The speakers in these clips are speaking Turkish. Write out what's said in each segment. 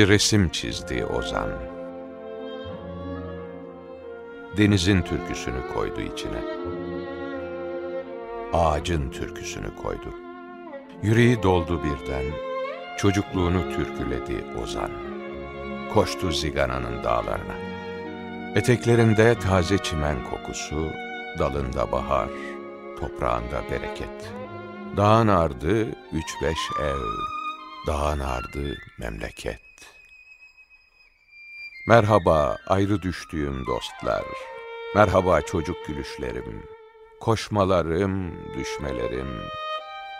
Bir resim çizdi Ozan. Denizin türküsünü koydu içine. Ağacın türküsünü koydu. Yüreği doldu birden, çocukluğunu türküledi Ozan. Koştu Zigana'nın dağlarına. Eteklerinde taze çimen kokusu, dalında bahar, toprağında bereket. Dağın ardı üç beş ev, dağın ardı memleket. Merhaba ayrı düştüğüm dostlar. Merhaba çocuk gülüşlerim. Koşmalarım, düşmelerim.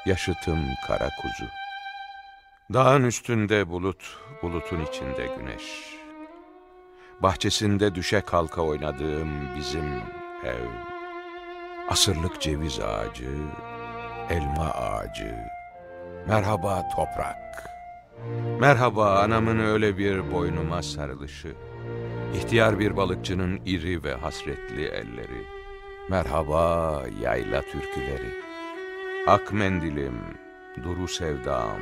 Yaşıtım kara kuzu. Dağın üstünde bulut, bulutun içinde güneş. Bahçesinde düşe kalka oynadığım bizim ev. Asırlık ceviz ağacı, elma ağacı. Merhaba toprak. Merhaba anamın öyle bir boynuma sarılışı. İhtiyar bir balıkçının iri ve hasretli elleri. Merhaba yayla türküleri. Ak mendilim, duru sevdam.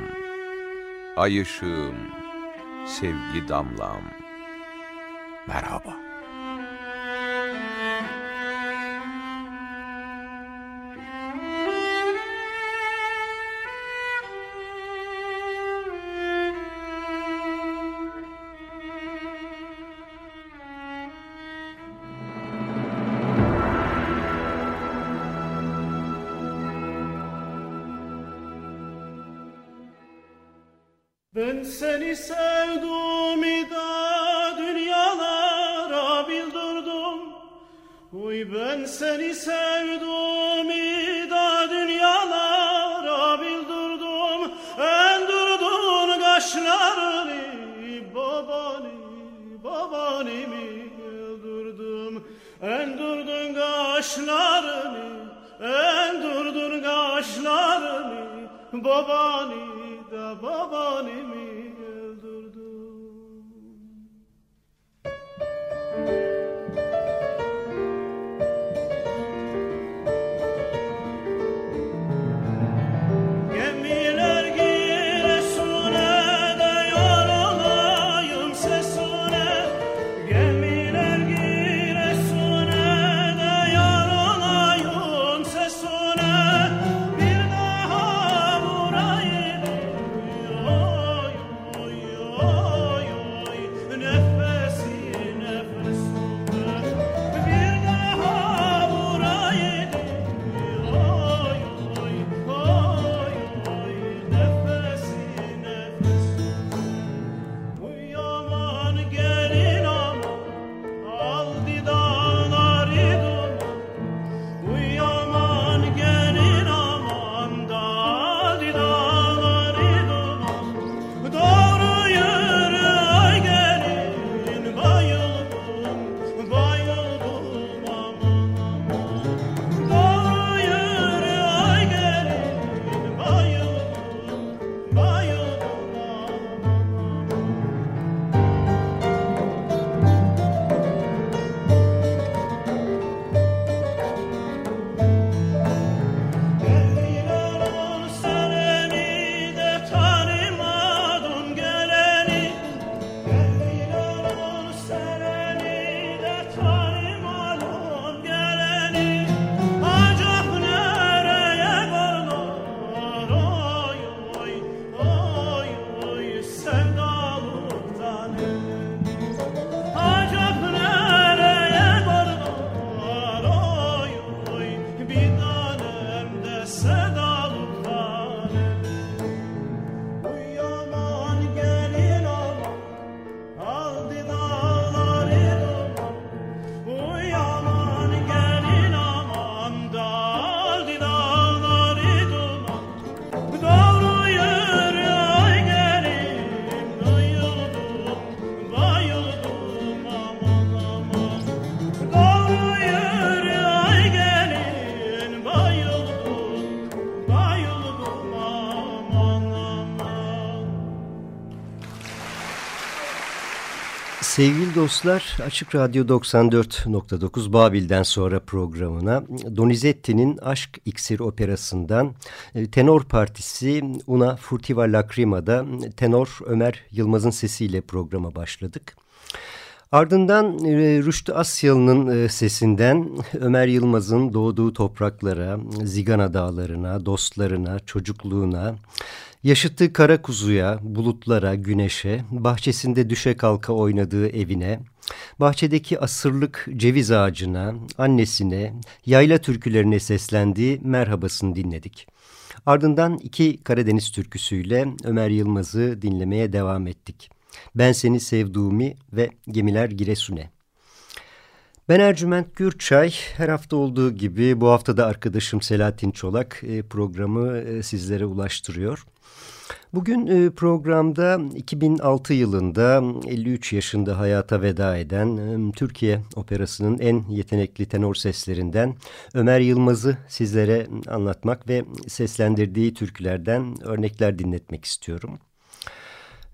Ay ışığım, sevgi damlam. Merhaba. Babanimi öldürdüm. Endürdün kaşlarını endürdün kaşlarını. Babani da babanimi Sevgili dostlar, Açık Radyo 94.9 Babil'den sonra programına Donizetti'nin Aşk İksir Operası'ndan e, tenor partisi Una Furtiva Lacrima'da tenor Ömer Yılmaz'ın sesiyle programa başladık. Ardından e, Rüştü Asyalı'nın e, sesinden Ömer Yılmaz'ın doğduğu topraklara, Zigana dağlarına, dostlarına, çocukluğuna, Yaşıttığı kara kuzuya, bulutlara, güneşe, bahçesinde düşe kalka oynadığı evine, bahçedeki asırlık ceviz ağacına, annesine, yayla türkülerine seslendiği merhabasını dinledik. Ardından iki Karadeniz türküsüyle Ömer Yılmaz'ı dinlemeye devam ettik. Ben Seni Sevduğumi ve Gemiler Giresun'e. Ben Ercüment Gürçay. Her hafta olduğu gibi bu hafta da arkadaşım Selahattin Çolak e, programı e, sizlere ulaştırıyor. Bugün e, programda 2006 yılında 53 yaşında hayata veda eden e, Türkiye Operası'nın en yetenekli tenor seslerinden Ömer Yılmaz'ı sizlere anlatmak ve seslendirdiği türkülerden örnekler dinletmek istiyorum.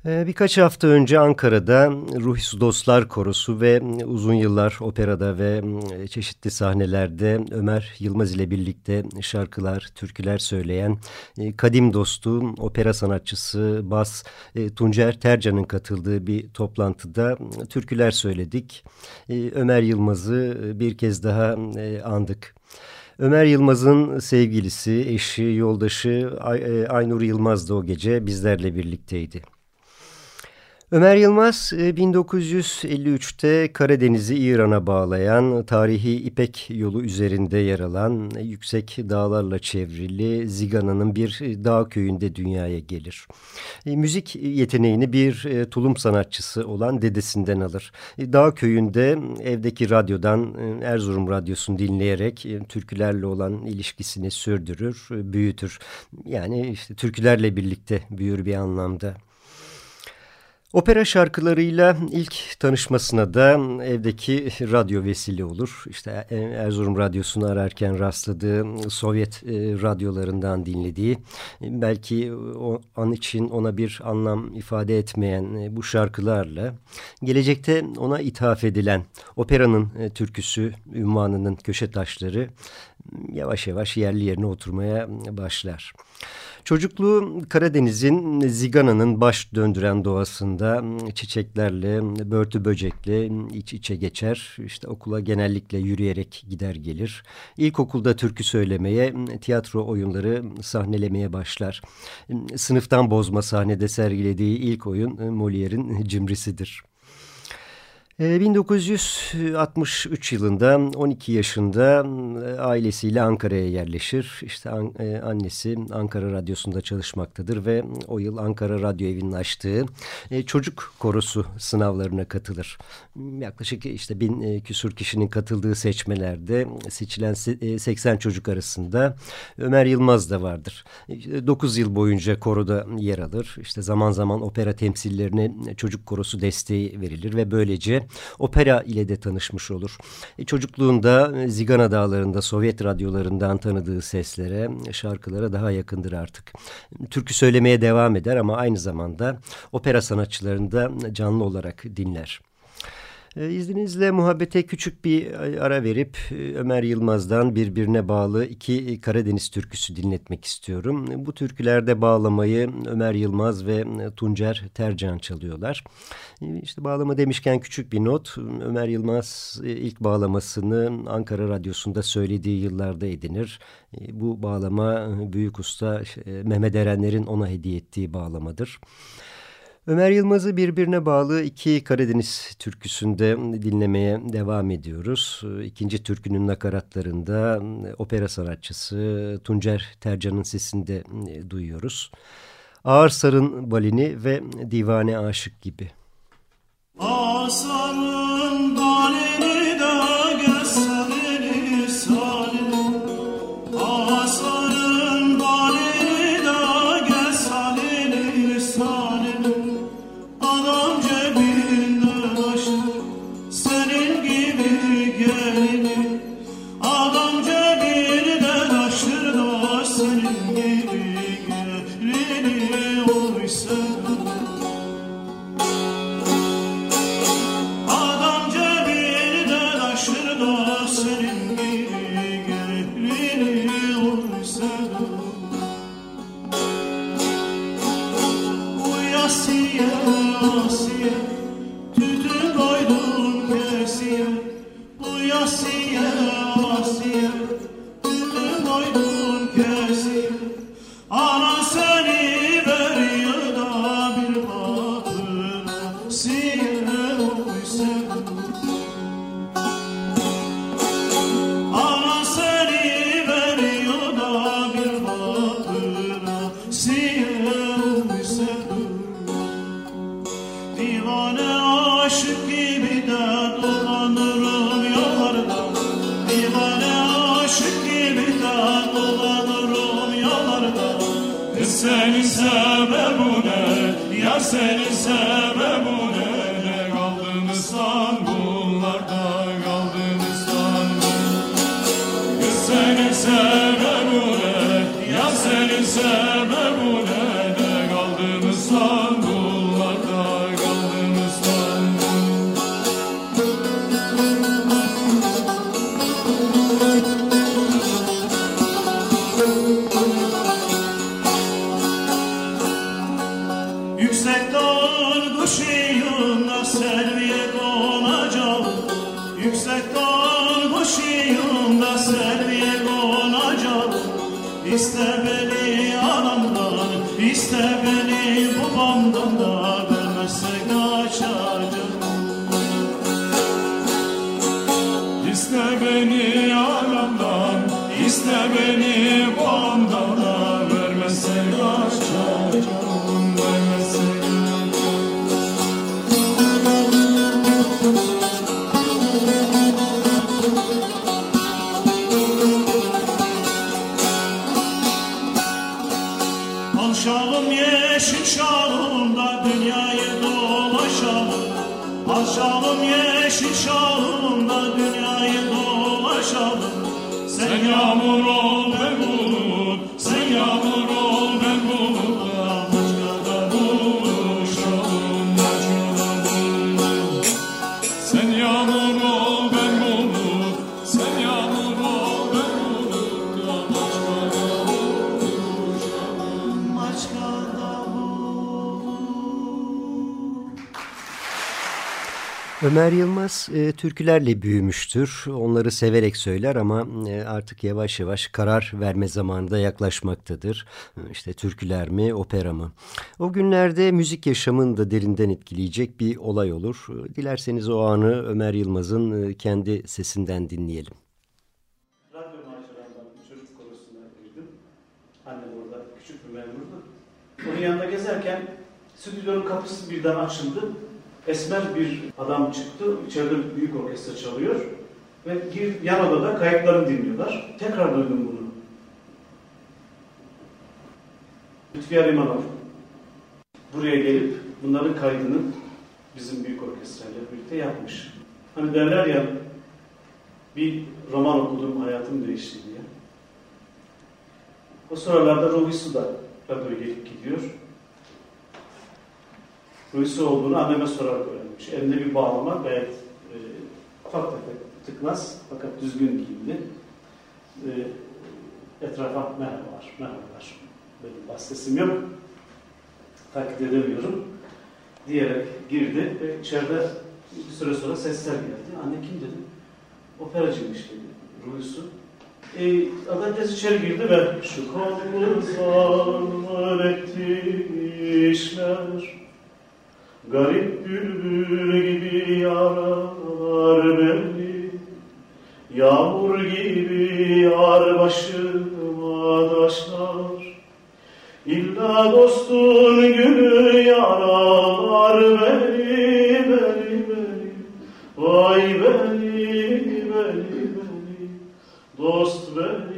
Ee, birkaç hafta önce Ankara'da Ruhis Dostlar Korosu ve uzun yıllar operada ve e, çeşitli sahnelerde Ömer Yılmaz ile birlikte şarkılar, türküler söyleyen e, kadim dostu, opera sanatçısı Bas e, Tuncer Tercan'ın katıldığı bir toplantıda türküler söyledik. Ömer Yılmaz'ı bir kez daha andık. Ömer Yılmaz'ın sevgilisi, eşi, yoldaşı Aynur Yılmaz da o gece bizlerle birlikteydi. Ömer Yılmaz 1953'te e, Karadeniz'i İran'a bağlayan tarihi İpek yolu üzerinde yer alan yüksek dağlarla çevrili Zigana'nın bir dağ köyünde dünyaya gelir. E, müzik yeteneğini bir e, tulum sanatçısı olan dedesinden alır. Dağ köyünde evdeki radyodan Erzurum radyosunu dinleyerek türkülerle olan ilişkisini sürdürür, büyütür. Yani işte türkülerle birlikte büyür bir anlamda. Opera şarkılarıyla ilk tanışmasına da evdeki radyo vesile olur. İşte e, Erzurum Radyosu'nu ararken rastladığı Sovyet e, radyolarından dinlediği belki o an için ona bir anlam ifade etmeyen e, bu şarkılarla gelecekte ona ithaf edilen operanın türküsü ünvanının köşe taşları yavaş yavaş yerli yerine oturmaya başlar. Çocukluğu Karadeniz'in Zigana'nın baş döndüren doğasında çiçeklerle, börtü böcekle iç içe geçer. İşte okula genellikle yürüyerek gider gelir. İlkokulda türkü söylemeye, tiyatro oyunları sahnelemeye başlar. Sınıftan bozma sahnede sergilediği ilk oyun Molière'in Cimrisi'dir. 1963 ee, yılında 12 yaşında e, ailesiyle Ankara'ya yerleşir. İşte e, annesi Ankara Radyosu'nda çalışmaktadır ve o yıl Ankara Radyo Evi'nin açtığı e, çocuk korosu sınavlarına katılır. Yaklaşık işte bin küsur kişinin katıldığı seçmelerde seçilen 80 çocuk arasında Ömer Yılmaz da vardır. 9 yıl boyunca koroda yer alır. İşte zaman zaman opera temsillerine çocuk korosu desteği verilir ve böylece opera ile de tanışmış olur. E, çocukluğunda e, Zigana Dağları'nda Sovyet radyolarından tanıdığı seslere, şarkılara daha yakındır artık. Türkü söylemeye devam eder ama aynı zamanda opera sanatçılarını da canlı olarak dinler. E, izninizle muhabbete küçük bir ara verip e, Ömer Yılmaz'dan birbirine bağlı iki Karadeniz türküsü dinletmek istiyorum. Bu türkülerde bağlamayı Ömer Yılmaz ve Tuncer Tercan çalıyorlar. E, işte bağlama demişken küçük bir not. Ömer Yılmaz ilk bağlamasını Ankara Radyosu'nda söylediği yıllarda edinir. Bu bağlama büyük usta Mehmet Erenler'in ona hediye ettiği bağlamadır. Ömer Yılmaz'ı birbirine bağlı iki Karadeniz türküsünde dinlemeye devam ediyoruz. İkinci türkünün nakaratlarında opera sanatçısı Tuncer Tercan'ın sesinde duyuyoruz. Ağır Sarın Balini ve Divane Aşık gibi. Ağır Sarın دیوانه عاشقی. Ömer Yılmaz e, türkülerle büyümüştür. Onları severek söyler ama e, artık yavaş yavaş karar verme zamanında yaklaşmaktadır. E, İşte türküler mi, opera mı? O günlerde müzik yaşamını da derinden etkileyecek bir olay olur. E, Dilerseniz o anı Ömer Yılmaz'ın e, kendi sesinden dinleyelim. Radyo maceramdan çocuk korusuna girdim. Annem orada küçük bir memurdu. Onun yanında gezerken stüdyonun kapısı birden açıldı. Esmer bir adam çıktı. İçeride büyük orkestra çalıyor. Ve gir, yan odada kayıtlarını dinliyorlar. Tekrar duydum bunu. Lütfiye İmanov buraya gelip bunların kaydını bizim büyük orkestrayla birlikte yapmış. Hani derler ya bir roman okudum hayatım değişti diye. O sıralarda Ruhi Su da radyoya gelip gidiyor. Su olduğunu anneme sorarak öğrenmiş. Elinde bir bağlama gayet e, ufak tefek tıknaz fakat düzgün giyimli. E, etrafa merhabalar, merhabalar. Benim bas sesim yok. Takip edemiyorum. Diyerek girdi ve içeride bir süre sonra sesler geldi. Anne kim dedim. Operacıymış dedi Ruhusu. E, adamcağız içeri girdi ve şu kolumuzdan etti işler Garip bülbül gibi yarar beni Yağmur gibi yar başıma taşlar. İlla dostun gülü yarar beni, beni, beni Vay beni, beni, beni Dost beni,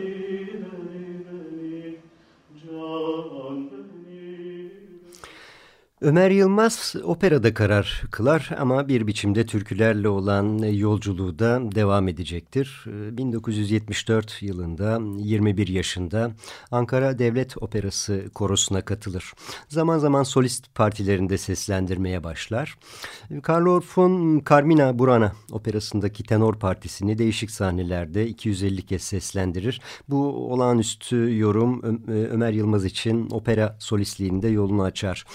Ömer Yılmaz operada karar kılar ama bir biçimde türkülerle olan yolculuğu da devam edecektir. 1974 yılında 21 yaşında Ankara Devlet Operası korosuna katılır. Zaman zaman solist partilerinde seslendirmeye başlar. Karl Orff'un Carmina Burana operasındaki tenor partisini değişik sahnelerde 250 kez seslendirir. Bu olağanüstü yorum Ömer Yılmaz için opera solistliğinde yolunu açar.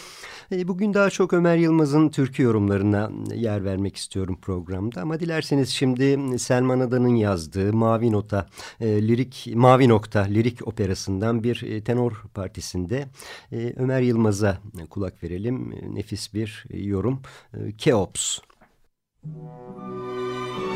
E, Bugün daha çok Ömer Yılmaz'ın türkü yorumlarına yer vermek istiyorum programda ama dilerseniz şimdi Selman Adan'ın yazdığı Mavi Nota e, lirik Mavi Nokta lirik operasından bir e, tenor partisinde Ömer Yılmaz'a kulak verelim. Nefis bir yorum. Keops. Keops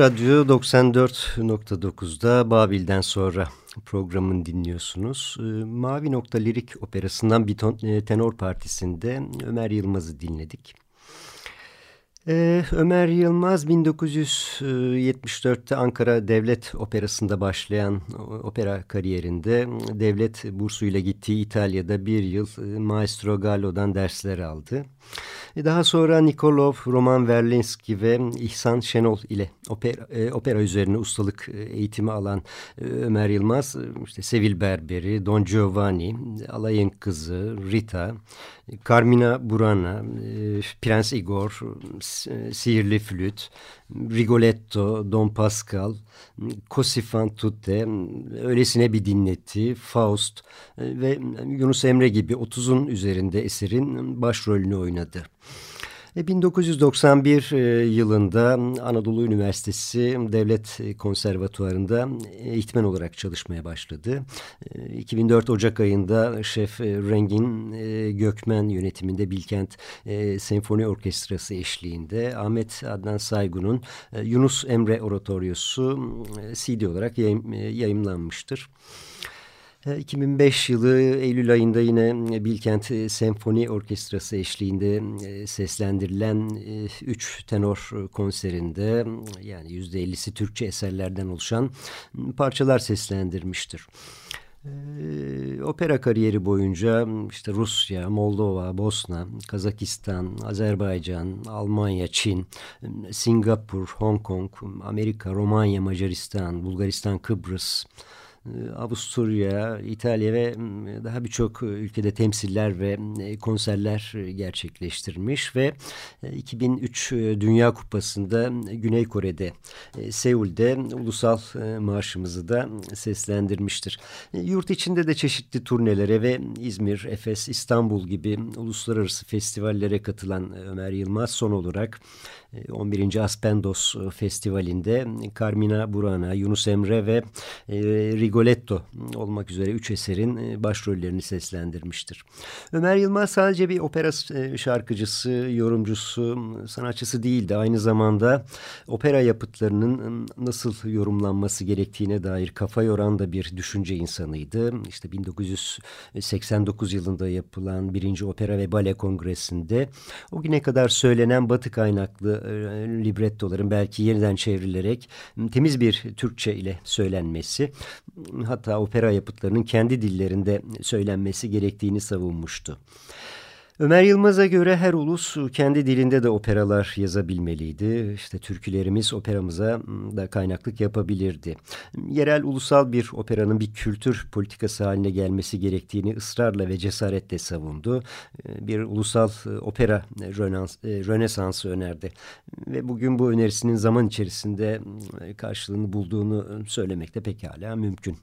Radyo 94.9'da Babil'den sonra programını dinliyorsunuz. Ee, Mavi Nokta Lirik Operası'ndan bir e, tenor partisinde Ömer Yılmaz'ı dinledik. Ee, Ömer Yılmaz 1974'te Ankara Devlet Operası'nda başlayan opera kariyerinde devlet bursuyla gittiği İtalya'da bir yıl Maestro Gallo'dan dersler aldı. Daha sonra Nikolov, Roman Verlinski ve İhsan Şenol ile opera, e, opera üzerine ustalık eğitimi alan Ömer Yılmaz, işte Sevil Berberi, Don Giovanni, Alayın Kızı, Rita, Carmina Burana, Prens Igor, Sihirli Flüt, Rigoletto, Don Pascal, Così fan tutte, Öylesine bir dinletti, Faust ve Yunus Emre gibi 30'un üzerinde eserin başrolünü oynadı. 1991 e, yılında Anadolu Üniversitesi Devlet Konservatuvarı'nda eğitmen olarak çalışmaya başladı. 2004 e, Ocak ayında Şef Rengin e, Gökmen yönetiminde Bilkent Senfoni Orkestrası eşliğinde Ahmet Adnan Saygun'un Yunus Emre Oratoryosu CD olarak yayımlanmıştır. 2005 yılı Eylül ayında yine Bilkent Senfoni Orkestrası eşliğinde e, seslendirilen 3 e, tenor konserinde yani %50'si Türkçe eserlerden oluşan parçalar seslendirmiştir. E, opera kariyeri boyunca işte Rusya, Moldova, Bosna, Kazakistan, Azerbaycan, Almanya, Çin, Singapur, Hong Kong, Amerika, Romanya, Macaristan, Bulgaristan, Kıbrıs, ee, Avusturya, İtalya ve daha birçok e, ülkede temsiller ve e, konserler e, gerçekleştirmiş ve 2003 Dünya Kupası'nda Güney Kore'de Seul'de ulusal marşımızı da seslendirmiştir. Yurt içinde de çeşitli turnelere ve İzmir, Efes, İstanbul gibi uluslararası festivallere katılan Ömer Yılmaz son olarak 11. Aspendos Festivali'nde Carmina Burana, Yunus Emre ve Rigoletto olmak üzere üç eserin e, başrollerini seslendirmiştir. Ömer Yılmaz sadece bir opera e, şarkıcısı, yorumcusu, sanatçısı değildi. Aynı zamanda opera yapıtlarının nasıl yorumlanması gerektiğine dair kafa yoran da bir düşünce insanıydı. İşte 1989 yılında yapılan birinci opera ve bale kongresinde o güne kadar söylenen batı kaynaklı e, librettoların belki yeniden çevrilerek temiz bir Türkçe ile söylenmesi hatta opera yapıtlarının kendi dillerinde söylenmesi gerektiğini savunmuştu. Ömer Yılmaz'a göre her ulus kendi dilinde de operalar yazabilmeliydi. İşte türkülerimiz operamıza da kaynaklık yapabilirdi. Yerel ulusal bir operanın bir kültür politikası haline gelmesi gerektiğini ısrarla ve cesaretle savundu. Bir ulusal opera rönesansı önerdi. Ve bugün bu önerisinin zaman içerisinde karşılığını bulduğunu söylemek de pekala mümkün.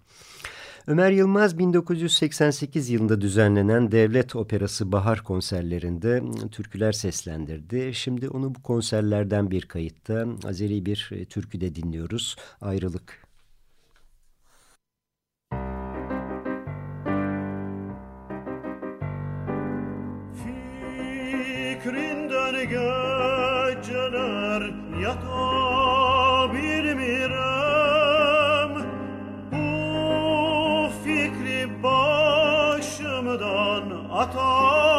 Ömer Yılmaz 1988 yılında düzenlenen Devlet Operası Bahar konserlerinde türküler seslendirdi. Şimdi onu bu konserlerden bir kayıtta Azeri bir e, türküde dinliyoruz. Ayrılık. Ata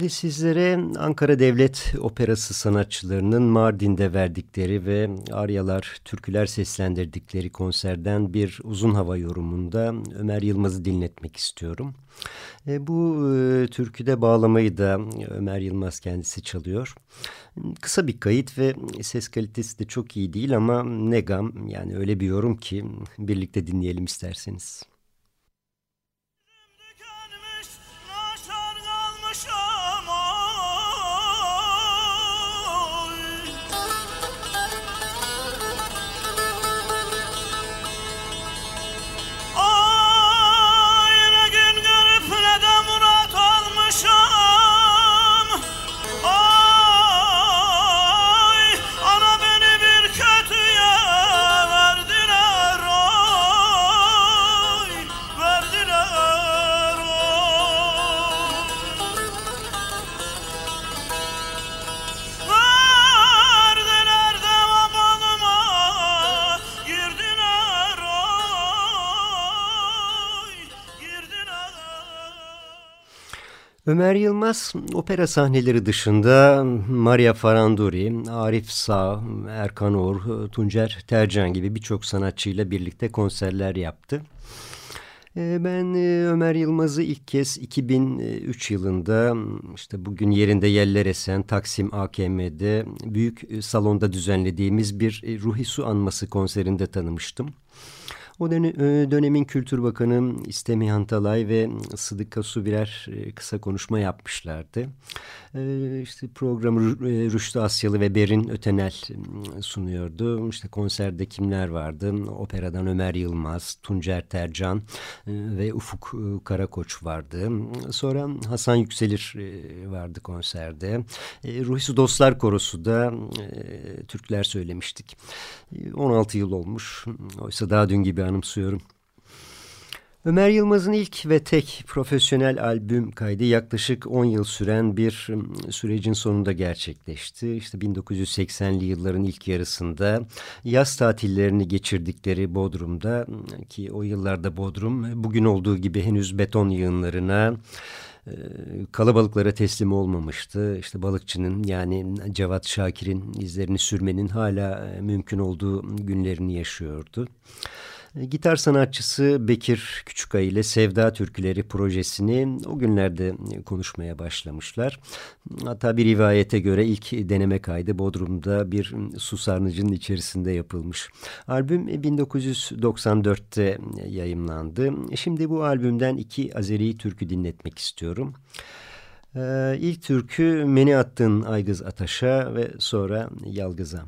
Şimdi sizlere Ankara Devlet Operası sanatçılarının Mardin'de verdikleri ve aryalar, türküler seslendirdikleri konserden bir uzun hava yorumunda Ömer Yılmaz'ı dinletmek istiyorum. E, bu e, türküde bağlamayı da Ömer Yılmaz kendisi çalıyor. Kısa bir kayıt ve ses kalitesi de çok iyi değil ama ne gam yani öyle bir yorum ki birlikte dinleyelim isterseniz. Ömer Yılmaz opera sahneleri dışında Maria Faranduri, Arif Sağ, Erkan Uğur, Tuncer Tercan gibi birçok sanatçıyla birlikte konserler yaptı. Ee, ben e, Ömer Yılmaz'ı ilk kez 2003 yılında işte bugün yerinde yeller esen Taksim AKM'de büyük e, salonda düzenlediğimiz bir e, Ruhi Su Anması konserinde tanımıştım. O e, dönemin Kültür Bakanı İstemihan Talay ve Sıdıka Su birer e, kısa konuşma yapmışlardı. E, işte programı Rüştü Asyalı ve Berin Ötenel sunuyordu. İşte konserde kimler vardı? Operadan Ömer Yılmaz, Tuncer Tercan ve Ufuk Karakoç vardı. Sonra Hasan Yükselir vardı konserde. Ruhi Dostlar Korosu da Türkler söylemiştik. 16 yıl olmuş. Oysa daha dün gibi anımsıyorum. Ömer Yılmaz'ın ilk ve tek profesyonel albüm kaydı yaklaşık 10 yıl süren bir sürecin sonunda gerçekleşti. İşte 1980'li yılların ilk yarısında yaz tatillerini geçirdikleri Bodrum'da ki o yıllarda Bodrum bugün olduğu gibi henüz beton yığınlarına kalabalıklara teslim olmamıştı. İşte balıkçının yani Cevat Şakir'in izlerini sürmenin hala mümkün olduğu günlerini yaşıyordu. E, gitar sanatçısı Bekir Küçükay ile Sevda Türküleri projesini o günlerde konuşmaya başlamışlar. Hatta bir rivayete göre ilk deneme kaydı Bodrum'da bir su sarnıcının içerisinde yapılmış. Albüm 1994'te yayımlandı. Şimdi bu albümden iki Azeri türkü dinletmek istiyorum. Ee, ilk türkü Meni Attın Aygız Ataş'a ve sonra Yalgız'a.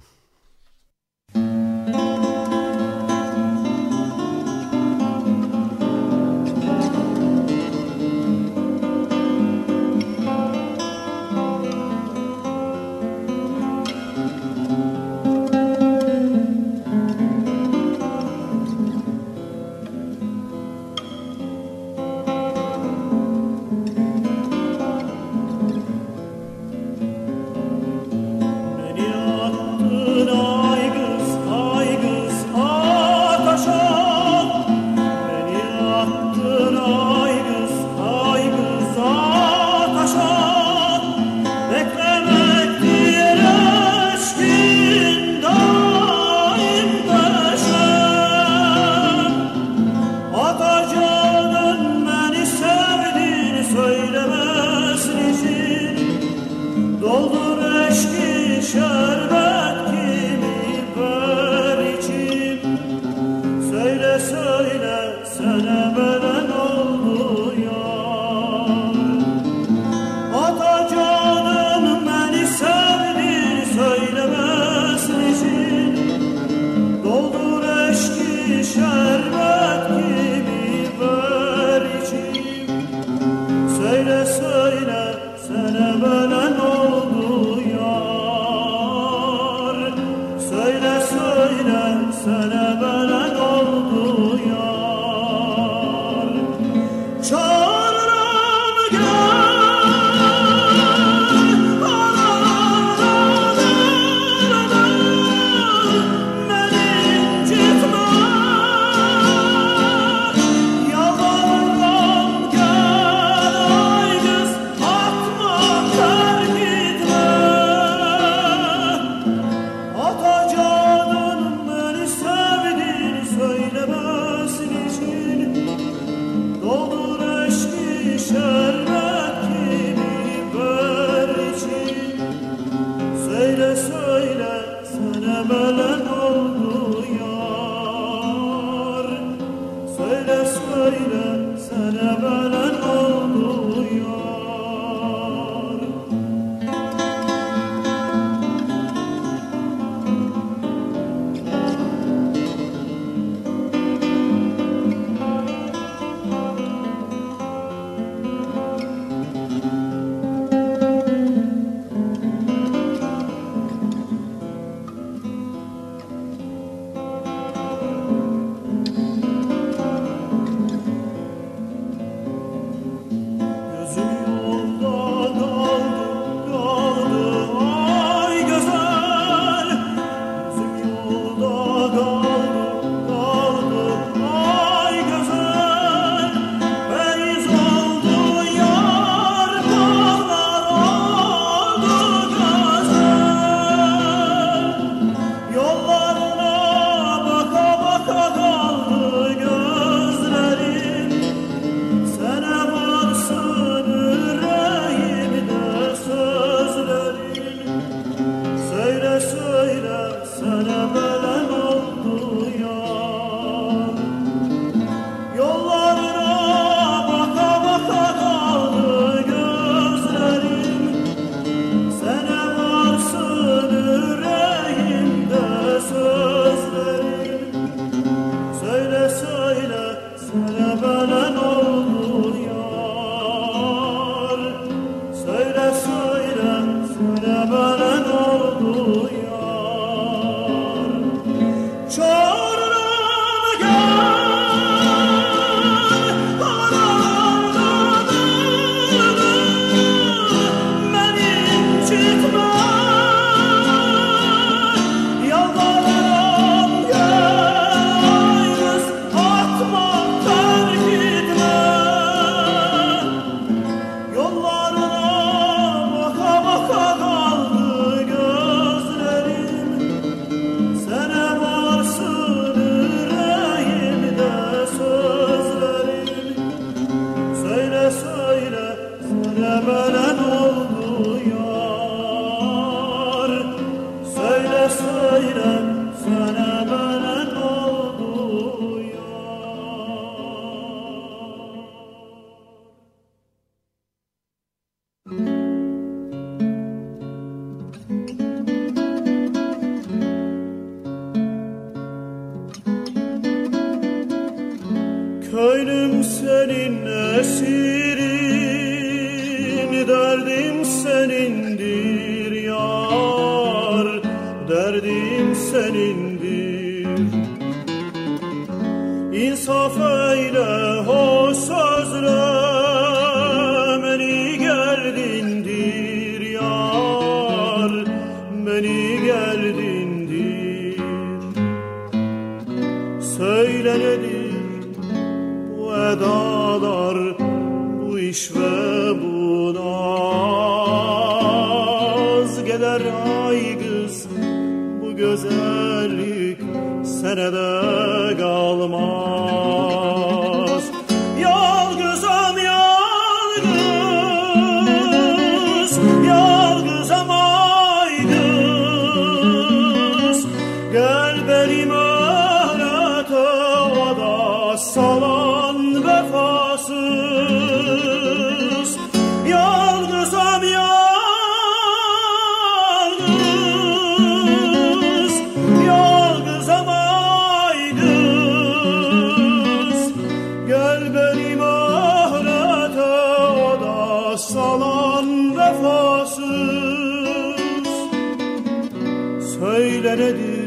yere düştüm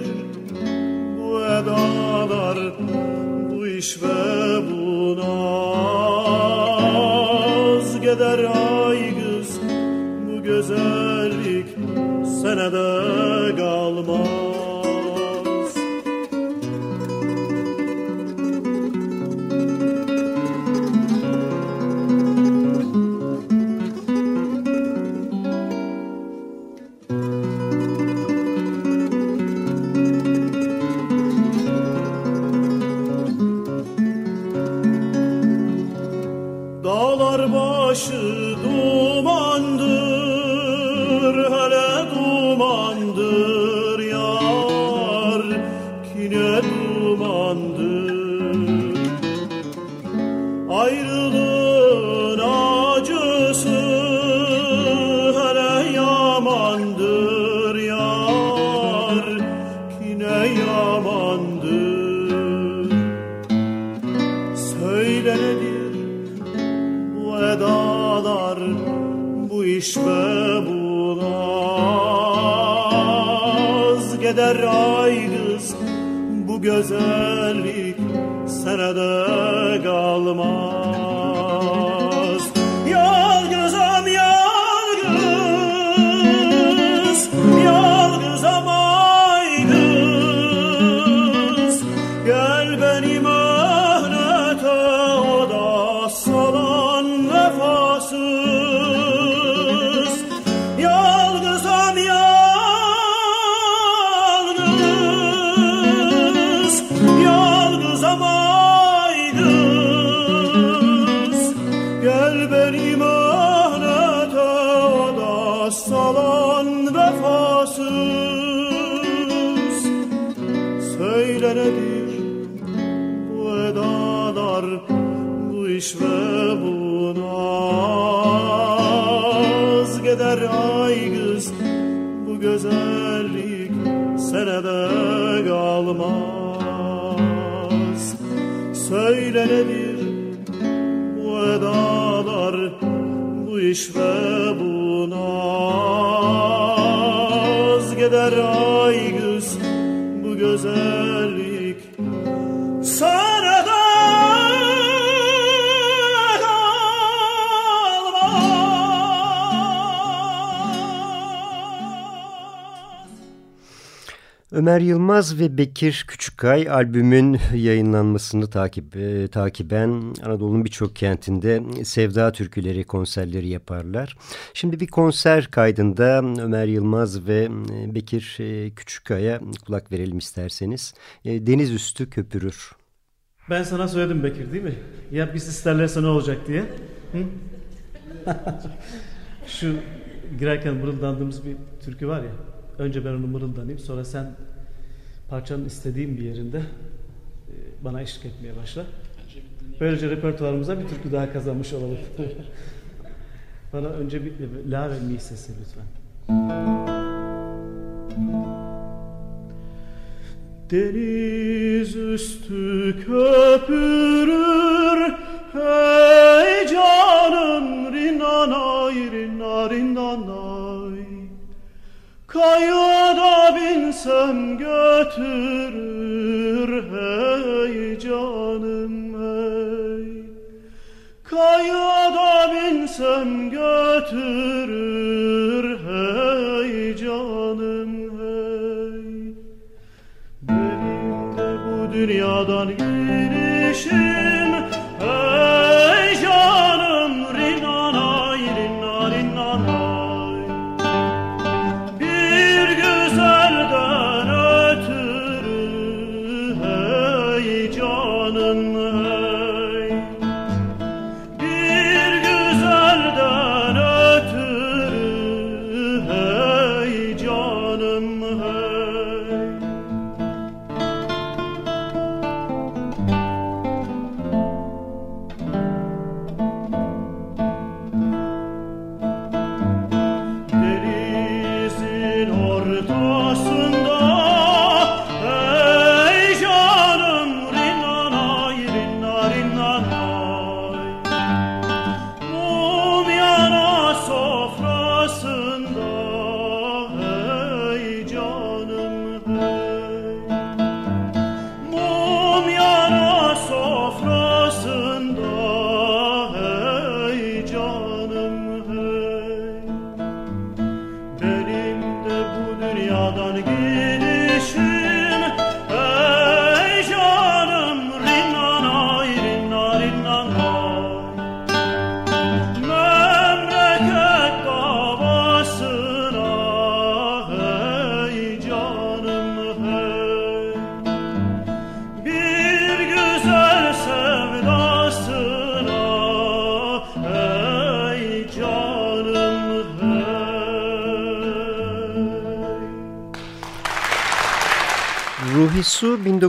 Ahnete o da salan vefasız bu Ömer Yılmaz ve Bekir Küçükkay albümün yayınlanmasını takip e, takiben Anadolu'nun birçok kentinde sevda türküleri konserleri yaparlar. Şimdi bir konser kaydında Ömer Yılmaz ve e, Bekir e, Küçükkay'a kulak verelim isterseniz. E, Deniz üstü köpürür. Ben sana söyledim Bekir değil mi? Ya biz isterlerse ne olacak diye. Hı? Şu girerken mırıldandığımız bir türkü var ya. Önce ben onu mırıldanayım sonra sen parçanın istediğin bir yerinde e, bana eşlik etmeye başla. Böylece repertuarımıza bir türkü daha kazanmış olalım. bana önce bir la ve mi sesi lütfen. Deniz üstü köpürür binsem götürür hey canım hey. Kayada binsem götürür hey canım hey. Benim de bu dünyadan gidişim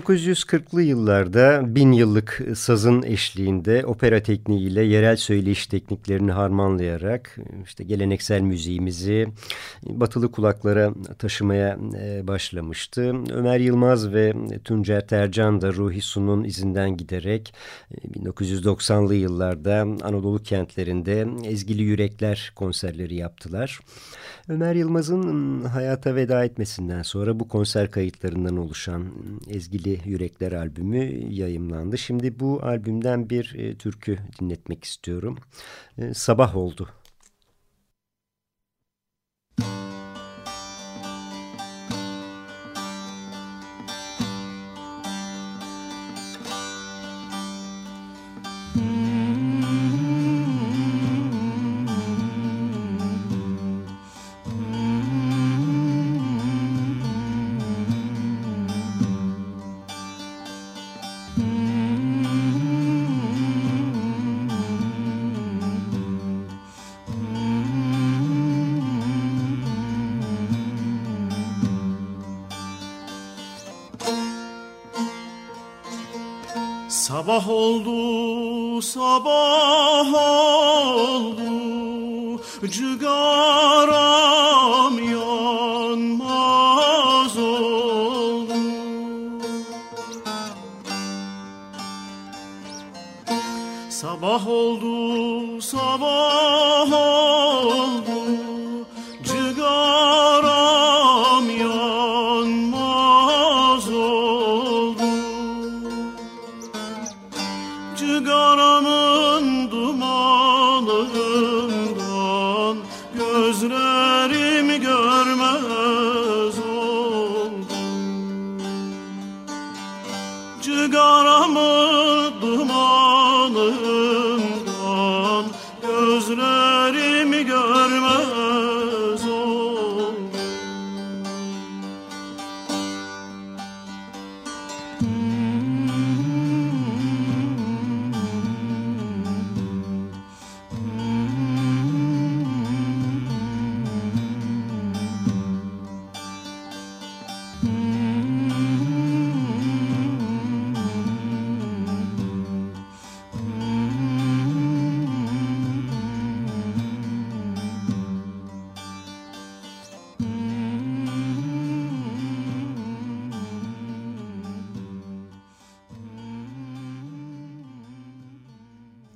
1940'lı yıllarda bin yıllık sazın eşliğinde opera tekniğiyle yerel söyleyiş tekniklerini harmanlayarak işte geleneksel müziğimizi batılı kulaklara taşımaya e, başlamıştı. Ömer Yılmaz ve Tuncer Tercan da Ruhi Su'nun izinden giderek e, 1990'lı yıllarda Anadolu kentlerinde Ezgili Yürekler konserleri yaptılar. Ömer Yılmaz'ın hayata veda etmesinden sonra bu konser kayıtlarından oluşan Ezgili Yürekler albümü yayımlandı. Şimdi bu albümden bir e, türkü dinletmek istiyorum. E, Sabah oldu. Sabah oldu, sabah oldu, cıgaram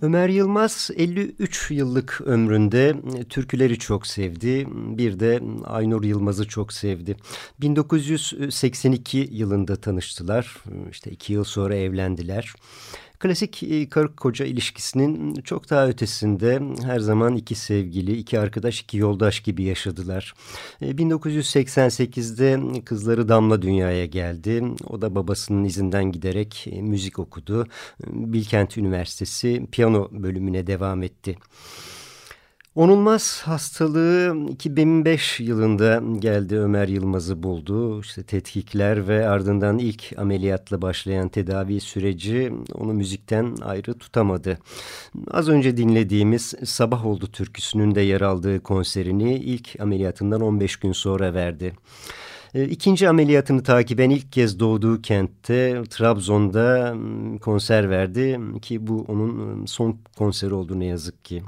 Ömer Yılmaz 53 yıllık ömründe türküleri çok sevdi. Bir de Aynur Yılmaz'ı çok sevdi. 1982 yılında tanıştılar. İşte iki yıl sonra evlendiler. Klasik e, karı koca ilişkisinin çok daha ötesinde her zaman iki sevgili, iki arkadaş, iki yoldaş gibi yaşadılar. 1988'de e, kızları Damla dünyaya geldi. O da babasının izinden giderek e, müzik okudu. Bilkent Üniversitesi piyano bölümüne devam etti. Onulmaz hastalığı 2005 yılında geldi Ömer Yılmaz'ı buldu. İşte tetkikler ve ardından ilk ameliyatla başlayan tedavi süreci onu müzikten ayrı tutamadı. Az önce dinlediğimiz Sabah Oldu türküsünün de yer aldığı konserini ilk ameliyatından 15 gün sonra verdi. E, ikinci ameliyatını takiben ilk kez doğduğu kentte Trabzon'da konser verdi ki bu onun son konseri oldu ne yazık ki.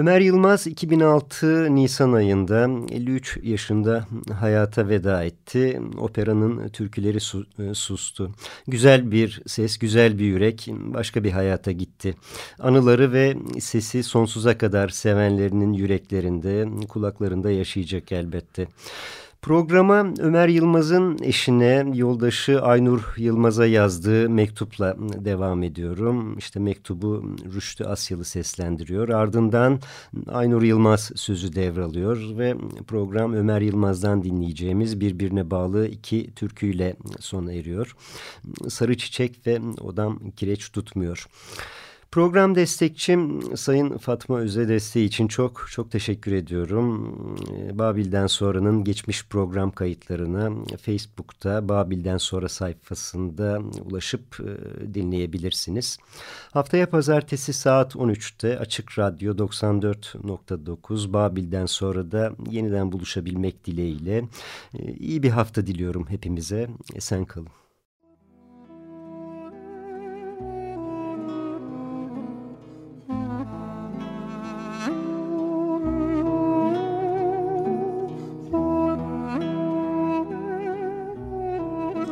Ömer Yılmaz 2006 Nisan ayında 53 yaşında hayata veda etti. Operanın türküleri su, e, sustu. Güzel bir ses, güzel bir yürek başka bir hayata gitti. Anıları ve sesi sonsuza kadar sevenlerinin yüreklerinde, kulaklarında yaşayacak elbette. Programa Ömer Yılmaz'ın eşine, yoldaşı Aynur Yılmaz'a yazdığı mektupla devam ediyorum. İşte mektubu Rüştü Asyalı seslendiriyor. Ardından Aynur Yılmaz sözü devralıyor ve program Ömer Yılmaz'dan dinleyeceğimiz birbirine bağlı iki türküyle sona eriyor. Sarı Çiçek ve Odam Kireç Tutmuyor. Program destekçim Sayın Fatma Öze desteği için çok çok teşekkür ediyorum. Ee, Babil'den sonranın geçmiş program kayıtlarına Facebook'ta Babil'den sonra sayfasında ulaşıp e, dinleyebilirsiniz. Haftaya pazartesi saat 13'te Açık Radyo 94.9 Babil'den sonra da yeniden buluşabilmek dileğiyle e, iyi bir hafta diliyorum hepimize. Esen kalın.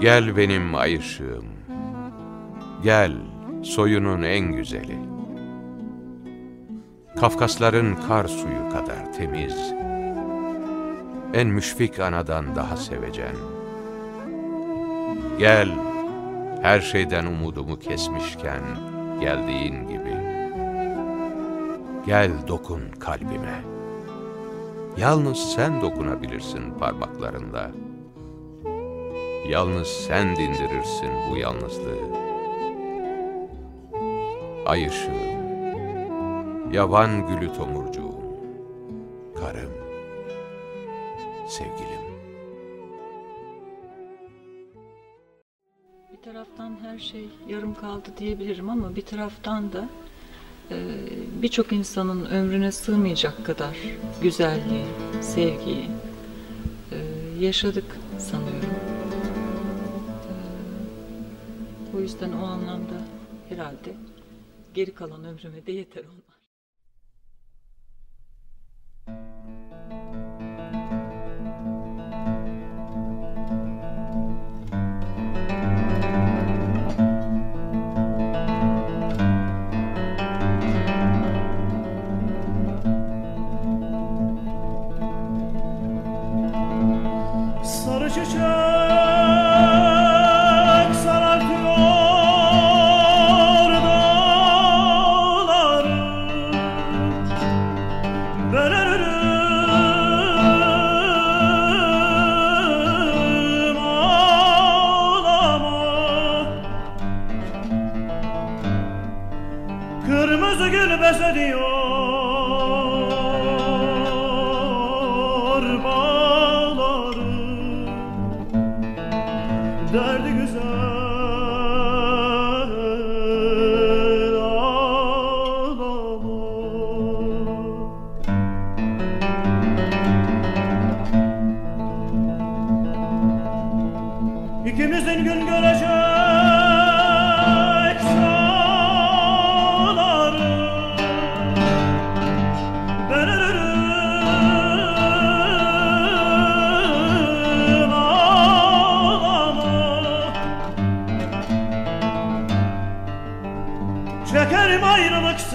Gel benim ay ışığım, gel soyunun en güzeli. Kafkasların kar suyu kadar temiz, en müşfik anadan daha sevecen. Gel, her şeyden umudumu kesmişken geldiğin gibi. Gel dokun kalbime. Yalnız sen dokunabilirsin parmaklarında.'' Yalnız sen dindirirsin bu yalnızlığı. Ay ışığım, yavan gülü tomurcuğum, karım, sevgilim. Bir taraftan her şey yarım kaldı diyebilirim ama bir taraftan da e, birçok insanın ömrüne sığmayacak kadar güzelliği, sevgiyi e, yaşadık sanıyorum. O yüzden o anlamda herhalde geri kalan ömrüme de yeter onlar.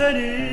seni